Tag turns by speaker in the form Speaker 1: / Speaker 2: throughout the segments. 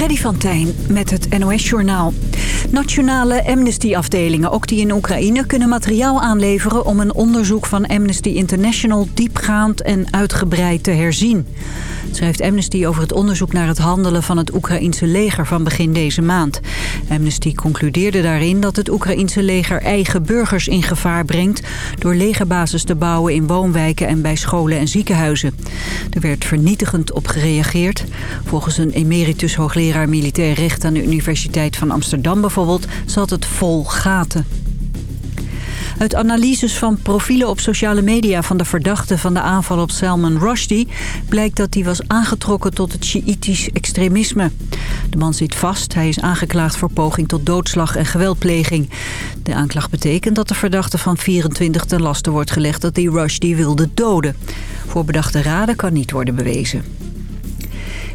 Speaker 1: Freddy van Tijn met het NOS-journaal. Nationale Amnesty-afdelingen, ook die in Oekraïne... kunnen materiaal aanleveren om een onderzoek van Amnesty International... diepgaand en uitgebreid te herzien. Schrijft Amnesty over het onderzoek naar het handelen van het Oekraïense leger... van begin deze maand. Amnesty concludeerde daarin dat het Oekraïense leger... eigen burgers in gevaar brengt... door legerbases te bouwen in woonwijken en bij scholen en ziekenhuizen. Er werd vernietigend op gereageerd. Volgens een emeritus hoogleraar militair recht aan de Universiteit van Amsterdam bijvoorbeeld zat het vol gaten. Uit analyses van profielen op sociale media van de verdachte van de aanval op Salman Rushdie... blijkt dat hij was aangetrokken tot het Sjiïtisch extremisme. De man zit vast. Hij is aangeklaagd voor poging tot doodslag en geweldpleging. De aanklacht betekent dat de verdachte van 24 ten laste wordt gelegd dat hij Rushdie wilde doden. Voor bedachte raden kan niet worden bewezen.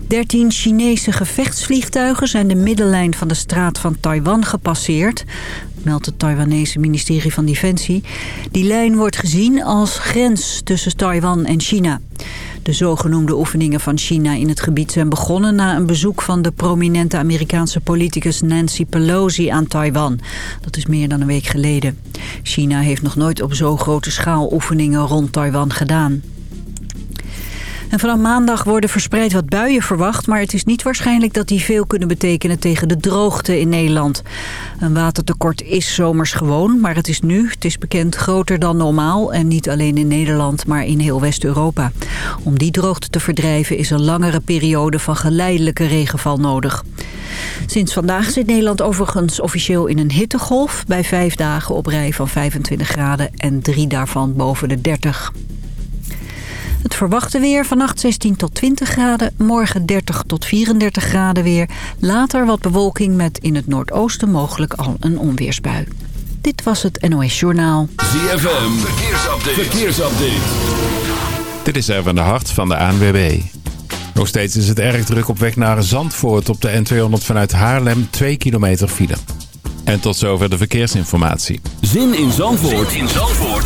Speaker 1: 13 Chinese gevechtsvliegtuigen zijn de middellijn van de straat van Taiwan gepasseerd meldt het Taiwanese ministerie van Defensie. Die lijn wordt gezien als grens tussen Taiwan en China. De zogenoemde oefeningen van China in het gebied zijn begonnen... na een bezoek van de prominente Amerikaanse politicus Nancy Pelosi aan Taiwan. Dat is meer dan een week geleden. China heeft nog nooit op zo grote schaal oefeningen rond Taiwan gedaan. En vanaf maandag worden verspreid wat buien verwacht... maar het is niet waarschijnlijk dat die veel kunnen betekenen tegen de droogte in Nederland. Een watertekort is zomers gewoon, maar het is nu, het is bekend, groter dan normaal... en niet alleen in Nederland, maar in heel West-Europa. Om die droogte te verdrijven is een langere periode van geleidelijke regenval nodig. Sinds vandaag zit Nederland overigens officieel in een hittegolf... bij vijf dagen op rij van 25 graden en drie daarvan boven de 30. Het verwachte weer vannacht 16 tot 20 graden. Morgen 30 tot 34 graden weer. Later wat bewolking met in het noordoosten mogelijk al een onweersbui. Dit was het NOS Journaal.
Speaker 2: ZFM, verkeersupdate. verkeersupdate.
Speaker 3: Dit is even de hart van de ANWB. Nog steeds is het erg druk op weg naar Zandvoort op de N200 vanuit Haarlem 2 kilometer file. En tot zover de verkeersinformatie.
Speaker 2: Zin in Zandvoort, zin in Zandvoort.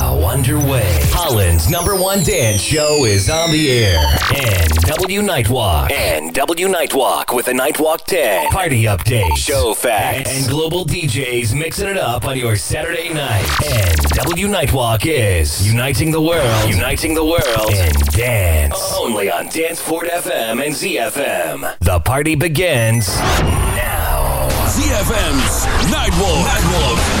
Speaker 4: underway. Holland's number one dance show is on the air. NW Nightwalk. NW Nightwalk with a Nightwalk 10. Party update. Show facts. And global DJs mixing it up on your Saturday night. NW Nightwalk is uniting the world. Uniting the world. In dance. Only on Danceport FM and ZFM. The party begins now.
Speaker 2: ZFM's Nightwalk. Nightwalk.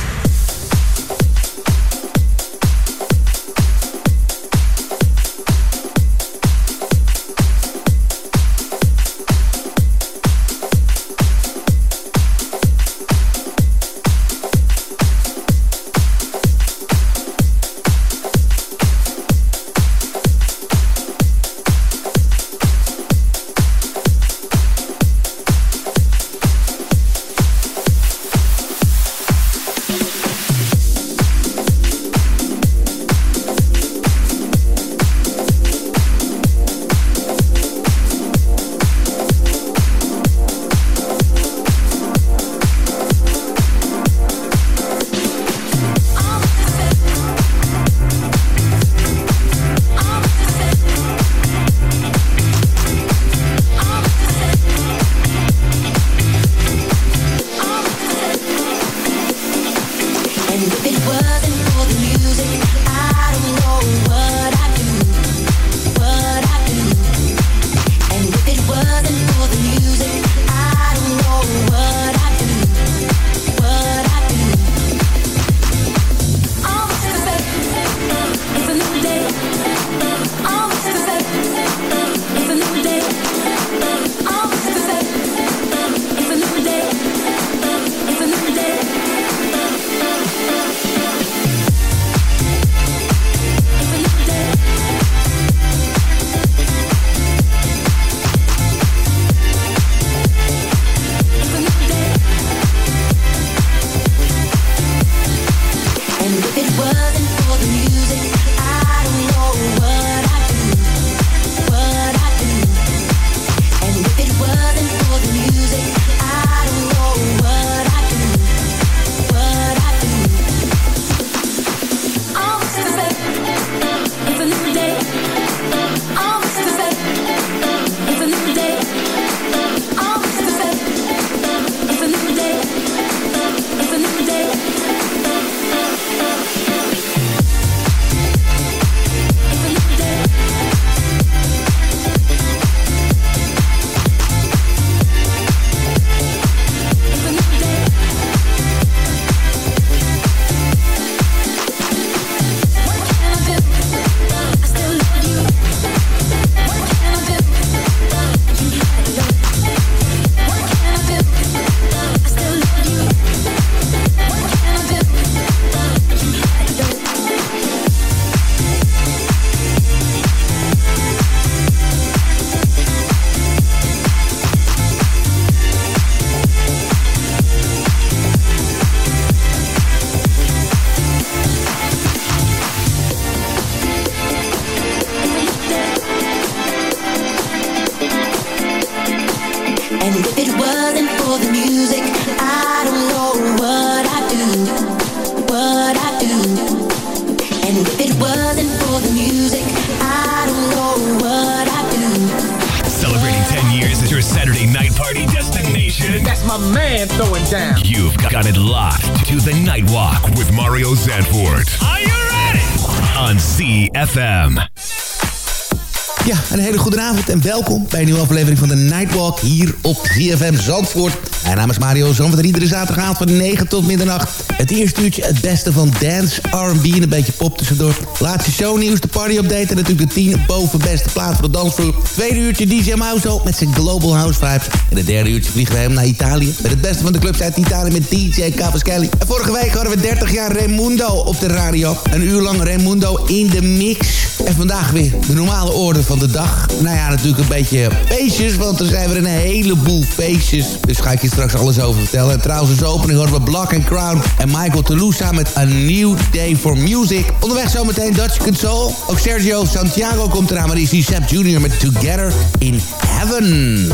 Speaker 5: ZFM Zandvoort. Mijn naam is Mario Zandvoort iedere zaterdagavond van 9 tot middernacht. Het eerste uurtje het beste van dance, R&B en een beetje pop tussendoor. Laatste shownieuws, de party-update en natuurlijk de 10 boven beste plaat voor de dansvloer. Tweede uurtje DJ Mauzo met zijn Global House Vibes. En het derde uurtje vliegen we hem naar Italië. Met het beste van de clubs uit Italië met DJ Cavaschelli. En vorige week hadden we 30 jaar Raimundo op de radio. Een uur lang Raimundo in de mix. En vandaag weer de normale orde van de dag. Nou ja, natuurlijk een beetje feestjes, want er zijn weer een heleboel feestjes. Dus ga ik je straks alles over vertellen. En trouwens, als opening horen we Black and Crown en Michael Toulousa met A New Day for Music. Onderweg zometeen Dutch Console. Ook Sergio Santiago komt eraan, maar die is Sepp Jr. met Together in Heaven.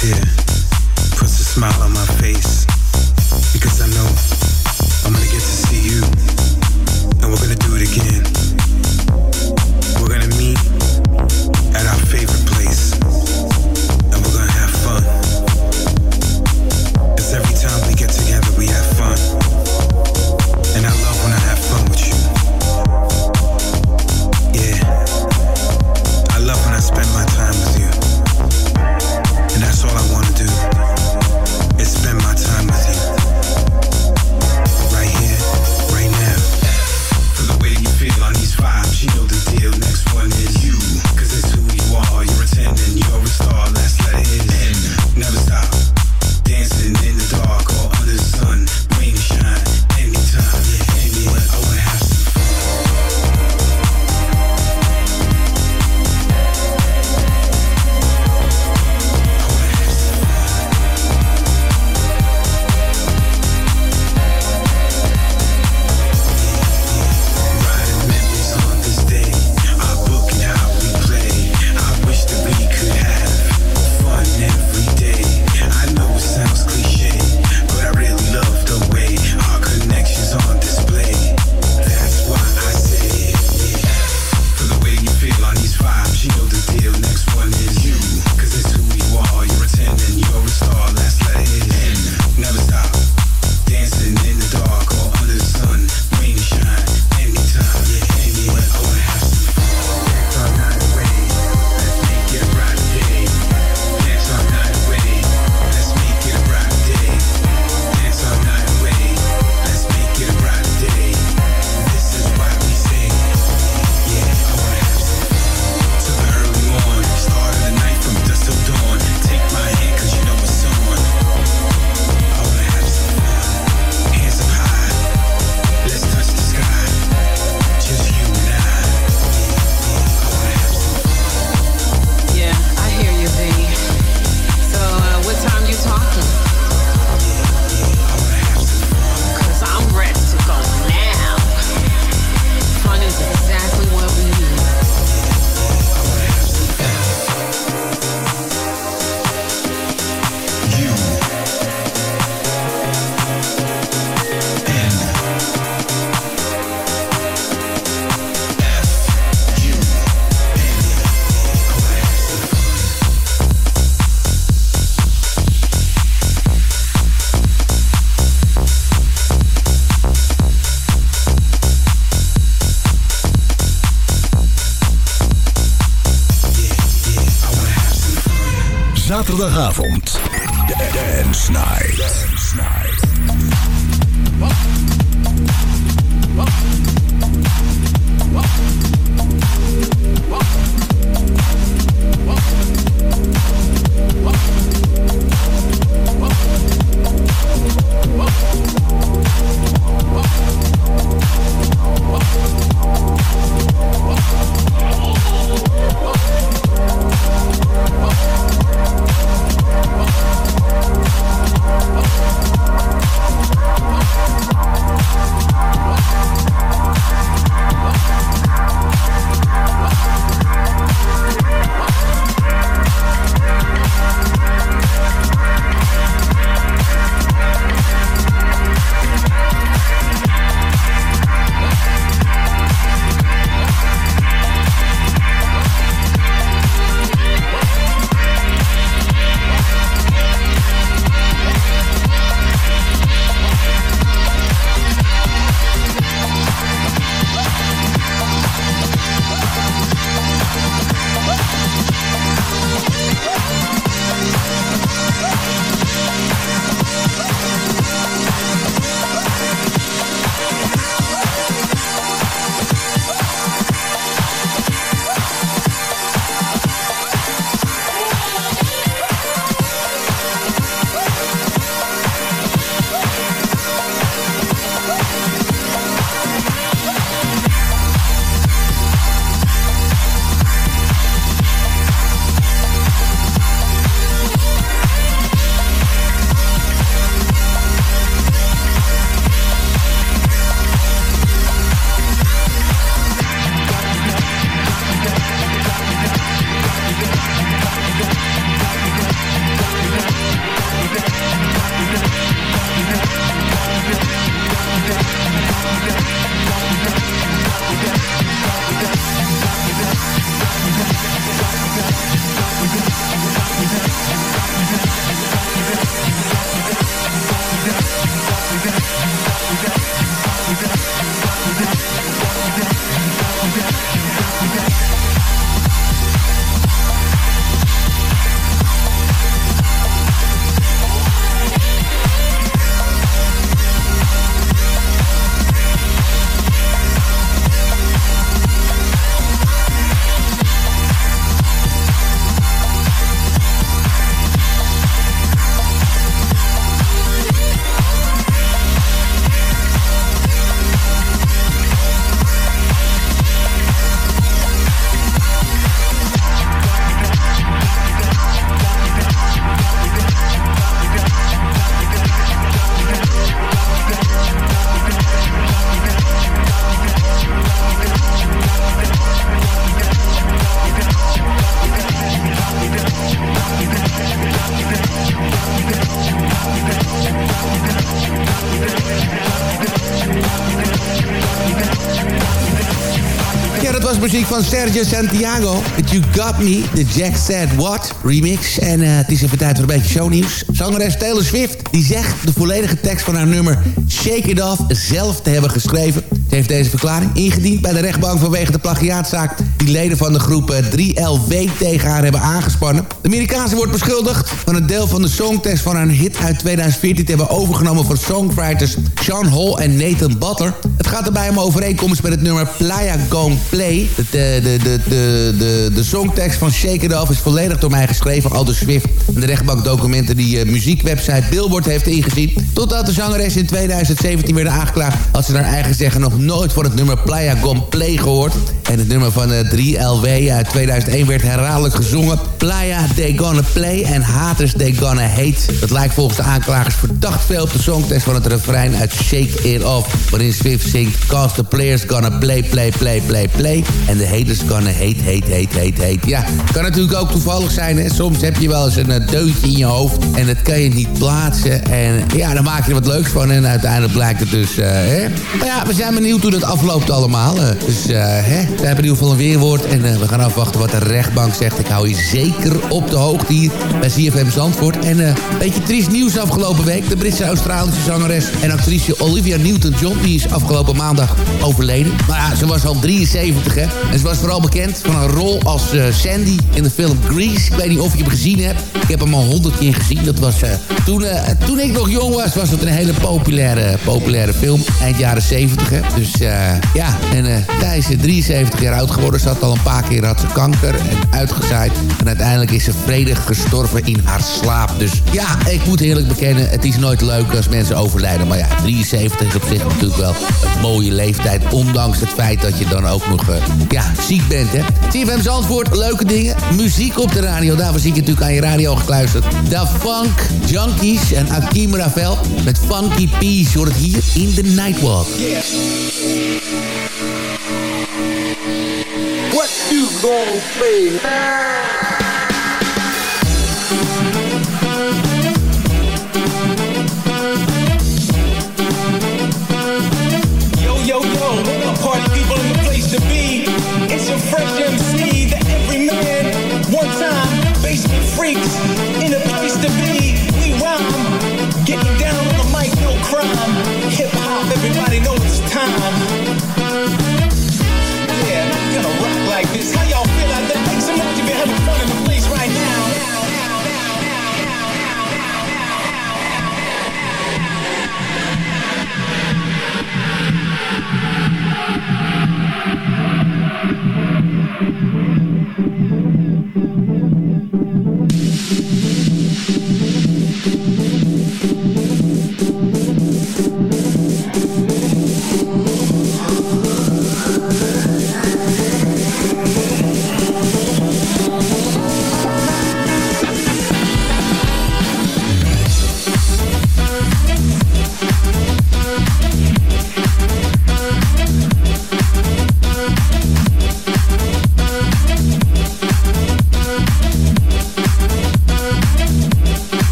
Speaker 2: here, puts a smile on
Speaker 5: my zaterdagavond. Sergio Santiago. The You Got Me, the Jack Said What remix. En uh, het is even tijd voor een beetje shownieuws. Zangeres Taylor Swift die zegt de volledige tekst van haar nummer Shake It Off zelf te hebben geschreven. Ze heeft deze verklaring ingediend bij de rechtbank vanwege de plagiaatzaak... die leden van de groep 3LW eh, tegen haar hebben aangespannen. De Amerikaanse wordt beschuldigd van een deel van de songtest van haar hit uit 2014... te hebben overgenomen van songwriters Sean Hall en Nathan Butler. Het gaat erbij om overeenkomst met het nummer Playa Gone Play. De, de, de, de, de, de songtekst van Shake It Off is volledig door mij geschreven, Aldous Swift. En de rechtbankdocumenten die uh, muziekwebsite Billboard heeft ingezien. Totdat de zangeres in 2017 werd aangeklaagd... had ze naar eigen zeggen nog nooit voor het nummer Playa Gone Play gehoord. En het nummer van 3LW eh, uit 2001 werd herhaaldelijk gezongen. Playa They Gonna Play en Haters They Gonna Hate. Dat lijkt volgens de aanklagers verdacht veel op de songtest van het refrein uit Shake It Off. Waarin Swift zingt... Cause the players gonna play, play, play, play, play. En de haters gonna hate, hate, hate, hate, hate. Ja, kan natuurlijk ook toevallig zijn. Hè? Soms heb je wel eens een eh, deutje in je hoofd. En dat kan je niet plaatsen. En ja, dan maak je er wat leuks van. En uiteindelijk blijkt het dus... Uh, hè? Maar ja, we zijn benieuwd hoe het afloopt allemaal. dus uh, hè, we hebben in ieder geval een weerwoord. En we gaan afwachten wat de rechtbank zegt. Ik hou je zeker op de hoogte hier bij CFM Zandvoort. En een beetje triest nieuws afgelopen week. De Britse Australische zangeres en actrice Olivia Newton-John... die is afgelopen maandag overleden. Maar ja, ze was al 73, hè. En ze was vooral bekend van een rol als Sandy in de film Grease. Ik weet niet of je hem gezien hebt. Ik heb hem al honderd keer gezien. Dat was toen, toen ik nog jong was, was het een hele populaire, populaire film. Eind jaren 70, hè. Dus ja, en hij is 73 jaar oud geworden. Ze had al een paar keer had ze kanker en uitgezaaid. En uiteindelijk is ze vredig gestorven in haar slaap. Dus ja, ik moet eerlijk bekennen, het is nooit leuk als mensen overlijden. Maar ja, 73 is op zich natuurlijk wel een mooie leeftijd. Ondanks het feit dat je dan ook nog uh, ja, ziek bent, hè. CFM Zandvoort, leuke dingen. Muziek op de radio, daarvoor zie ik natuurlijk aan je radio gekluisterd. Da Funk Junkies en Akim Ravel met Funky Peace. Je hoort het hier in the Nightwalk.
Speaker 6: What you gonna say? Yo yo yo, a party people in the place to be. It's a fresh MC that every man, one time, basement freaks, in a place to be. We rhyme, getting down on the mic, no crime. Hip hop, everybody know it's time this. How y'all feel out there? Make some noise if you're having fun in the place right now.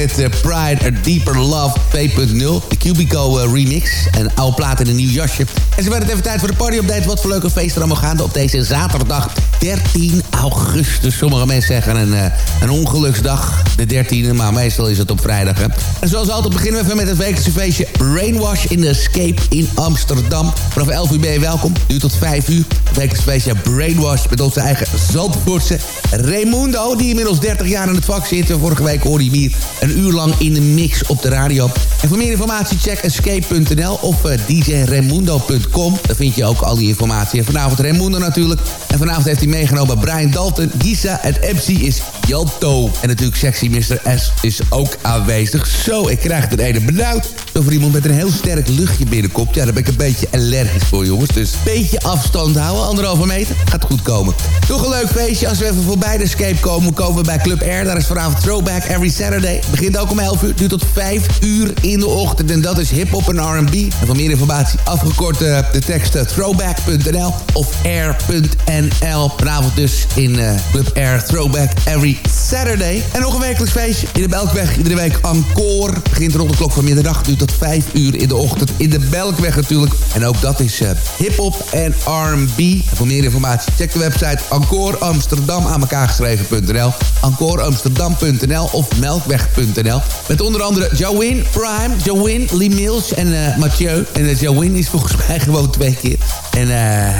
Speaker 5: Met Pride A Deeper Love 2.0. De Cubico remix. Een oude plaat in een nieuw jasje. En ze werden het even tijd voor de party-update. Wat voor leuke feesten allemaal gaande op deze zaterdag 13 augustus. Sommige mensen zeggen een, een ongeluksdag, de 13e. Maar meestal is het op vrijdag. Hè? En zoals altijd beginnen we even met het wekelijkse feestje Brainwash in de Escape in Amsterdam. Vanaf 11 uur ben je welkom. Nu tot 5 uur. Het wekelijkse feestje Brainwash met onze eigen Zandvoortse Raimundo. Die inmiddels 30 jaar in het vak zit. Vorige week hoorde hier een uur lang in de mix op de radio. En voor meer informatie check escape.nl of uh, djraimundo.com. Daar vind je ook al die informatie. En vanavond Raimundo natuurlijk. En vanavond heeft hij meegenomen Brian Dalton, Gisa en MC is Jalto. En natuurlijk sexy Mr. S is ook aanwezig. Zo, ik krijg er ene benauwd. Over iemand met een heel sterk luchtje binnenkomt. Ja, daar ben ik een beetje allergisch voor, jongens. Dus een beetje afstand houden, anderhalve meter. Gaat goed komen. Toch een leuk feestje. Als we even voorbij de escape komen, komen we bij Club Air. Daar is vanavond Throwback Every Saturday. Begint ook om 11 uur, duurt tot 5 uur in de ochtend. En dat is hip-hop en RB. En voor meer informatie afgekort uh, de tekst uh, throwback.nl of air.nl. Vanavond dus in uh, Club Air Throwback Every Saturday. En nog een wekelijks feestje in de Belkweg. Iedere week encore. Begint rond de klok van middernacht. Duurt tot 5 uur in de ochtend. In de Belkweg natuurlijk. En ook dat is hip-hop en R&B. Voor meer informatie check de website Encore Amsterdam aan elkaar geschreven.nl. Encoreamsterdam.nl of melkweg.nl. Met onder andere Jowin Prime, Jowin, Lee Mills en uh, Mathieu. En Jowin is volgens mij gewoon twee keer. En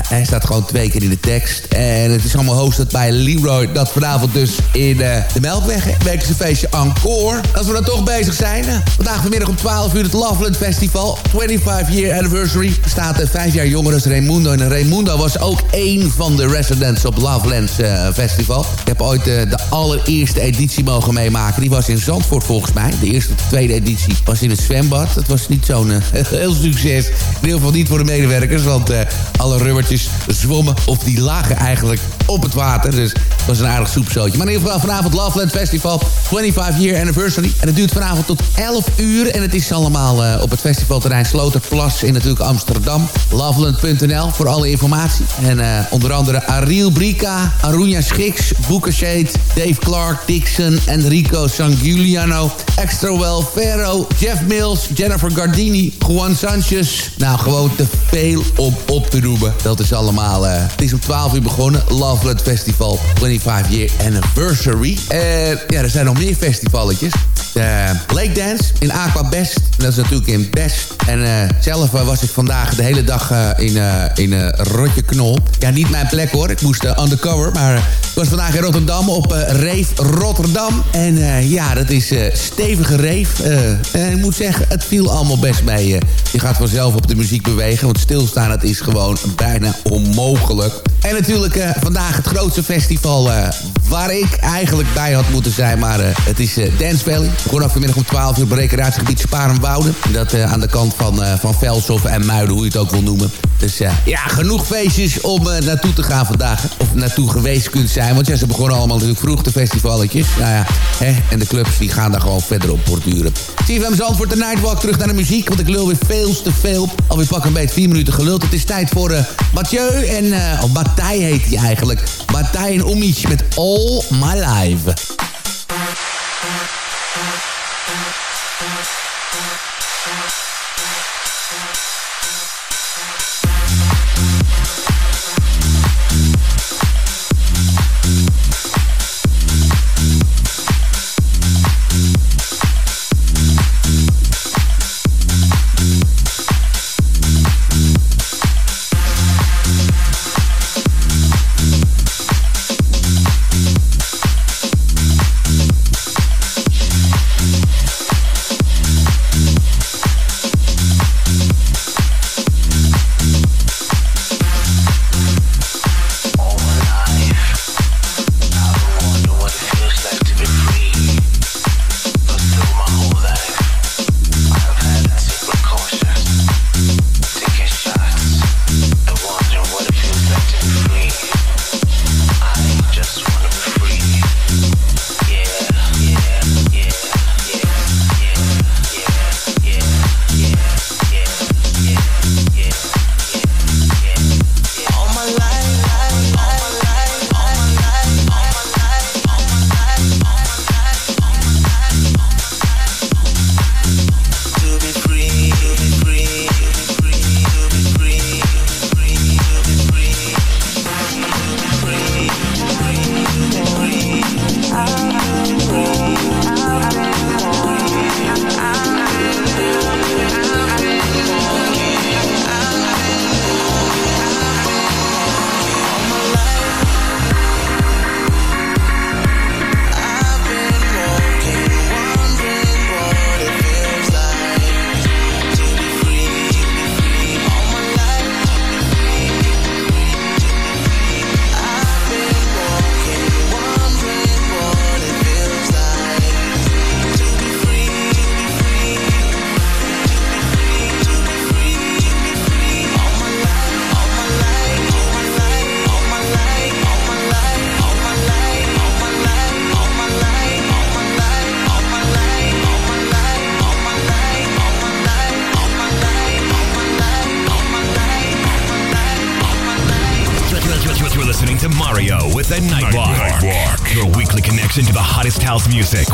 Speaker 5: hij staat gewoon twee keer in de tekst. En het is allemaal hosted bij Leroy. Dat vanavond dus in de Melkweg. Wekelijkse feestje Encore. Als we dan toch bezig zijn. vandaag vanmiddag om 12 uur het Loveland Festival. 25 year anniversary. Er staat vijf jaar jonger als Raimundo. En Raimundo was ook één van de residents op Loveland Festival. Ik heb ooit de allereerste editie mogen meemaken. Die was in Zandvoort volgens mij. De eerste of de tweede editie was in het zwembad. Het was niet zo'n heel succes. In ieder geval niet voor de medewerkers. Want alle rubbertjes zwommen of die eigenlijk op het water. Dus het was een aardig soepzootje. Maar in ieder geval vanavond Loveland Festival 25 year anniversary. En het duurt vanavond tot 11 uur. En het is allemaal uh, op het festivalterrein Sloterplas in natuurlijk Amsterdam. Loveland.nl voor alle informatie. En uh, onder andere Ariel Brica, Arunja Schiks, Boekershade, Dave Clark, Dixon, Enrico Sanguliano, Extrawell, Ferro, Jeff Mills, Jennifer Gardini, Juan Sanchez. Nou, gewoon te veel om op te noemen. Dat is allemaal... Uh, het is om 12 uur begonnen. Loveland Festival 25 year anniversary. En ja, er zijn nog meer festivalletjes. De Lake Dance in Aqua Best. Dat is natuurlijk in Best. En uh, zelf uh, was ik vandaag de hele dag in, in Rotje Knol. Ja, niet mijn plek hoor. Ik moest undercover. Maar ik was vandaag in Rotterdam op Reef Rotterdam. En ja, dat is stevige reef. en ik moet zeggen, het viel allemaal best mee. je gaat vanzelf op de muziek bewegen. Want stilstaan, het is gewoon bijna onmogelijk. En natuurlijk vandaag het grootste festival waar ik eigenlijk bij had moeten zijn. Maar het is Dance Valley. Gewoon vanmiddag om 12 uur recreatiegebied Sparenwouden. Dat uh, aan de kant van, uh, van Velshof en Muiden, hoe je het ook wil noemen. Dus uh, ja, genoeg feestjes om naartoe te gaan vandaag. Of naartoe geweest kunt zijn. Want ze begonnen allemaal natuurlijk vroeg de festivalletjes. Nou ja, hè, en de clubs die gaan daar gewoon verder op borduren. CFM Zandvoort de Nightwalk terug naar de muziek. Want ik lul weer veel te veel. Alweer pak een beetje vier minuten geluld. Het is tijd voor Mathieu en... Uh, oh, heet hij eigenlijk. Bataille en Omic met All My Life.
Speaker 4: The music,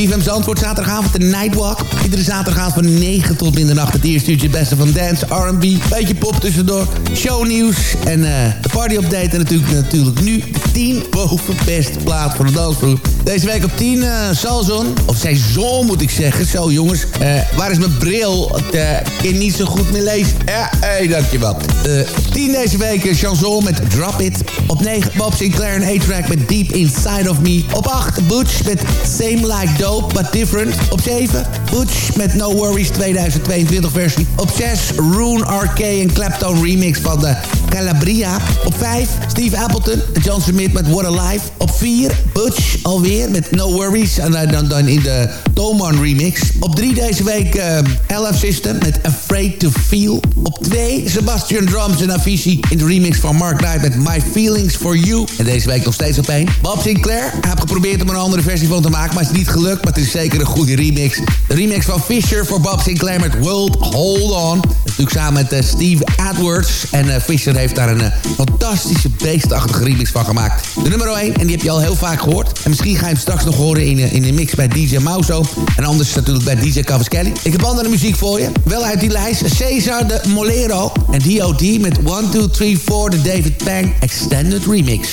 Speaker 5: CFM Zandvoort, zaterdagavond de Nightwalk. Iedere zaterdagavond van 9 tot middernacht. Het eerste uurtje beste van dance, R&B, beetje pop tussendoor. Shownieuws en uh, de party update. En natuurlijk, natuurlijk nu de 10 boven beste plaat voor de dansvloer. Deze week op 10 uh, Salzon. Of Saison moet ik zeggen. Zo jongens, uh, waar is mijn bril? Ik uh, kan niet zo goed meer lezen. Ja, hey, dankjewel. Uh, 10 deze week Chanson met Drop It. Op 9 Bob Sinclair en A-Track met Deep Inside of Me. Op 8 Butch met Same Like Dope But Different. Op 7 Butch met No Worries 2022 versie. Op 6 Rune RK en Clapton remix van de Calabria. Op 5 Steve Appleton en John Smith met What a Life. Op 4 Butch alweer met No Worries. En dan, dan in de Toman remix. Op 3 deze week uh, LF System met Afraid to Feel. Op 2 Sebastian Drums en Avicii in de remix van Mark Knight met My Feelings For You. En deze week nog steeds op 1. Bob Sinclair. Hij heeft geprobeerd om een andere versie van te maken, maar is niet gelukt. Maar het is zeker een goede remix. De remix van Fisher voor Bob Sinclair met World Hold On. Natuurlijk samen met uh, Steve Edwards. En uh, Fisher heeft daar een uh, fantastische beestachtige remix van gemaakt. De nummer 1, en die heb je al heel vaak gehoord. En misschien ga je hem straks nog horen in, in de mix bij DJ Mauso. En anders natuurlijk bij DJ Cavaschelli. Ik heb andere muziek voor je. Wel uit die lijst. Cesar de Molero en D.O.D. met 1, 2, 3, 4, de David Pang Extended Remix.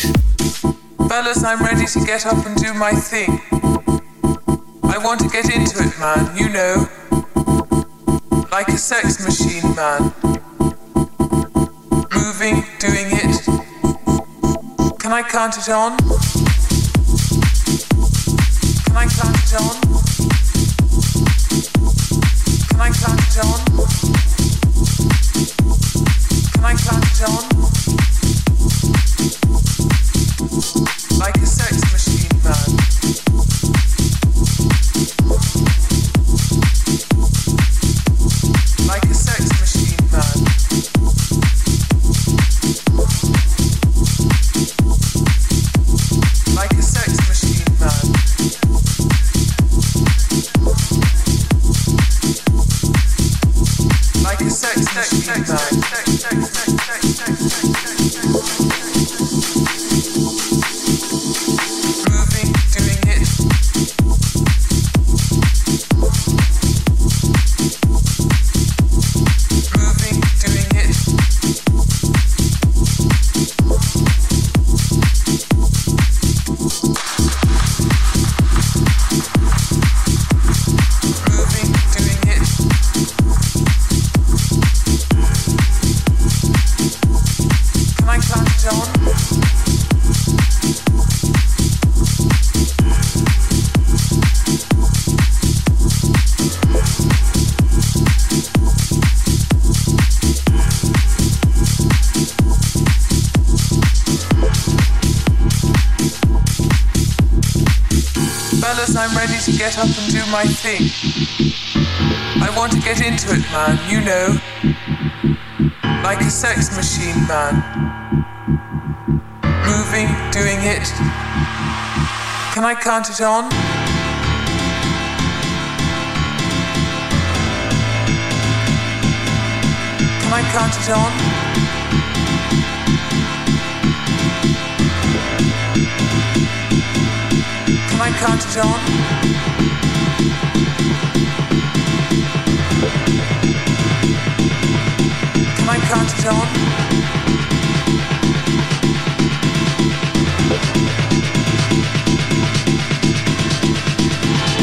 Speaker 7: Fellas, I'm ready to get up and do my thing. I want to get into it, man, you know. Like a sex machine, man. Moving, doing it. Can I count it on? Can I count it on? Can I count it on? Can I count it on? Like a sex machine, man. もう。My thing. I want to get into it, man, you know. Like a sex machine, man. Moving, doing it. Can I count it on? Can I count it on? Can I count it on?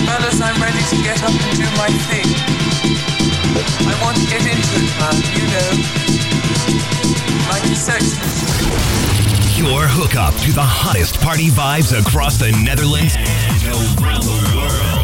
Speaker 7: Fellas, I'm ready to get up and do my thing. I want to get into it, man, you know. Sex
Speaker 4: Your hookup to the hottest party vibes across the Netherlands and around the world.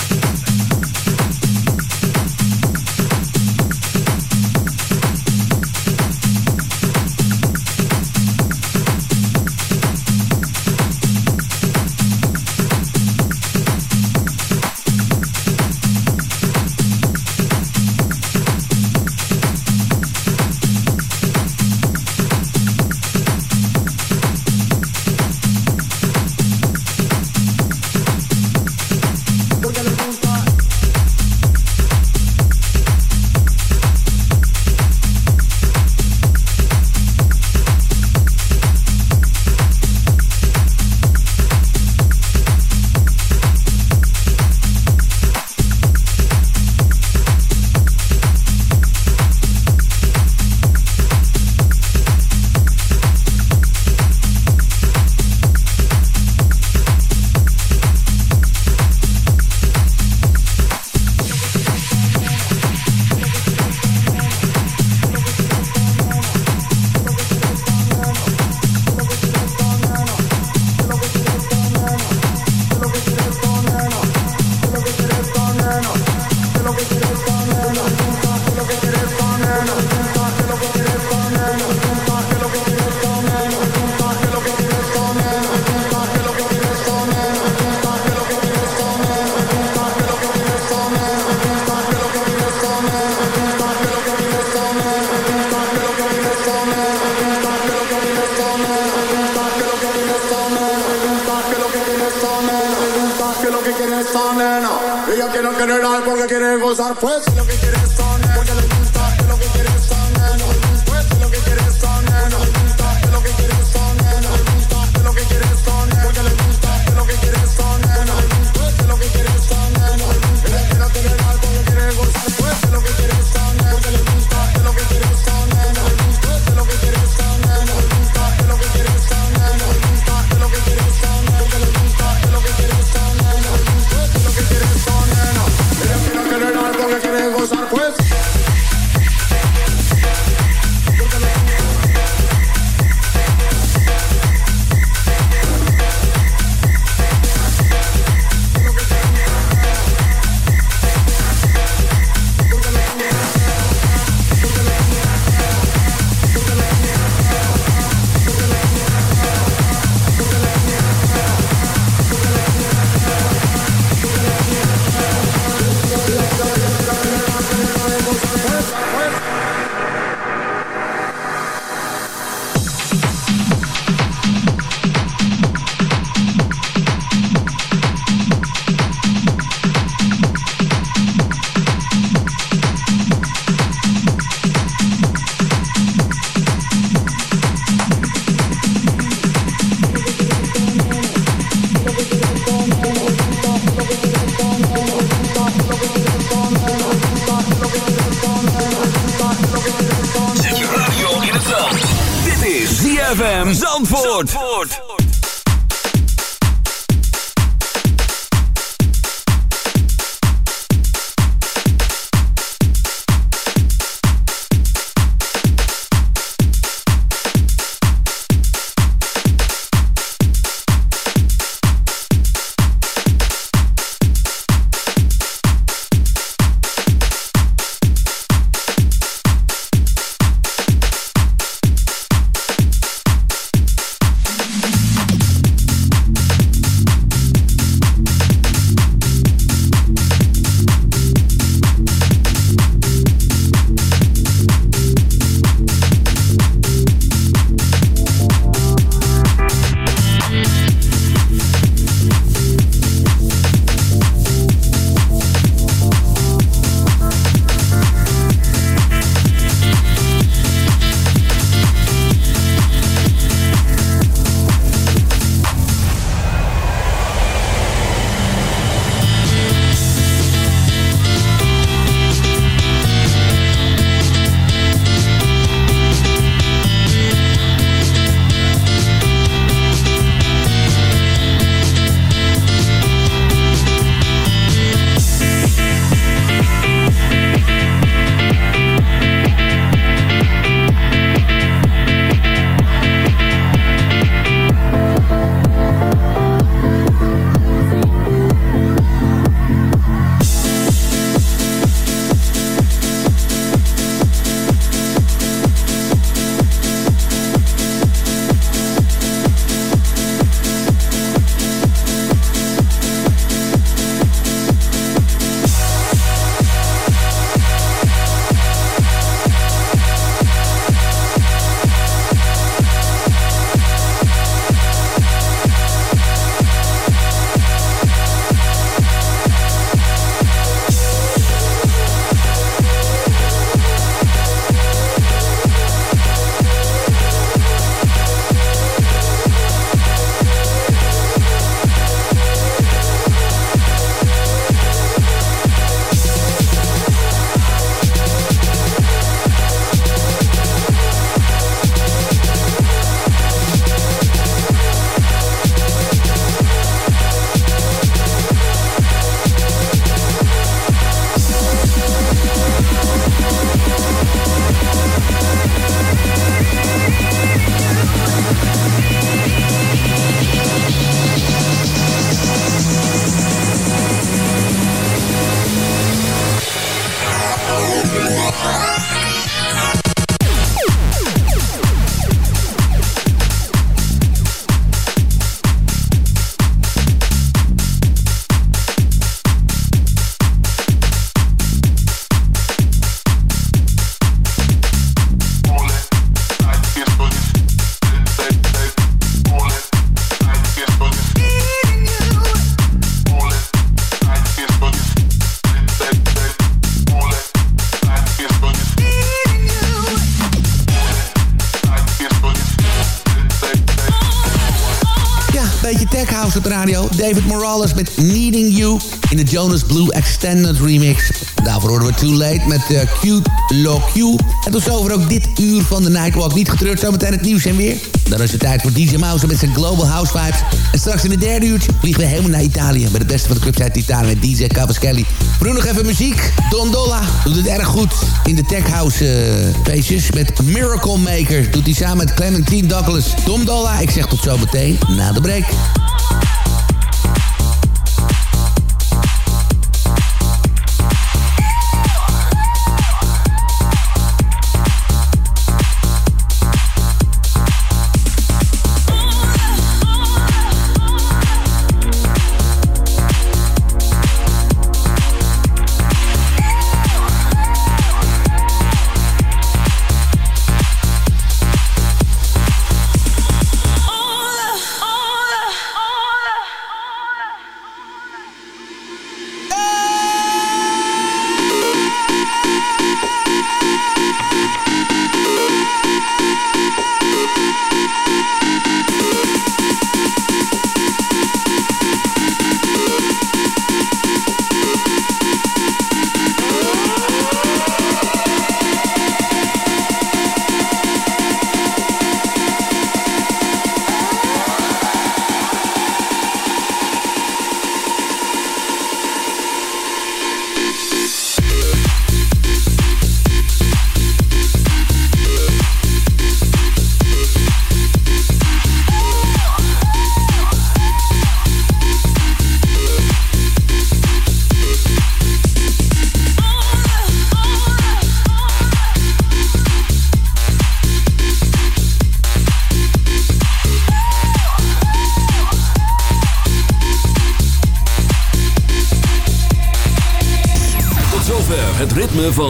Speaker 7: quiere
Speaker 5: porque quiere gozar, pues.
Speaker 4: Lo que quiere es lo que quiere es lo que quiere es lo que quiere es lo que quiere es.
Speaker 5: David Morales met Needing You in de Jonas Blue Extended Remix. Daarvoor horen we Too Late met uh, Cute Low Q. En tot zover ook dit uur van de Nightwalk. Niet getreurd, zometeen het nieuws en weer. Dan is het tijd voor DJ Mouse met zijn Global House Vibes. En straks in het derde uurtje vliegen we helemaal naar Italië. Met de beste van de clubs uit Italië met DJ Cavaschelli. Voor nog even muziek. Don Dolla doet het erg goed in de tech house uh, feestjes. Met Miracle Maker doet hij samen met Clementine Douglas. Dom Dolla, ik zeg tot zometeen na de break.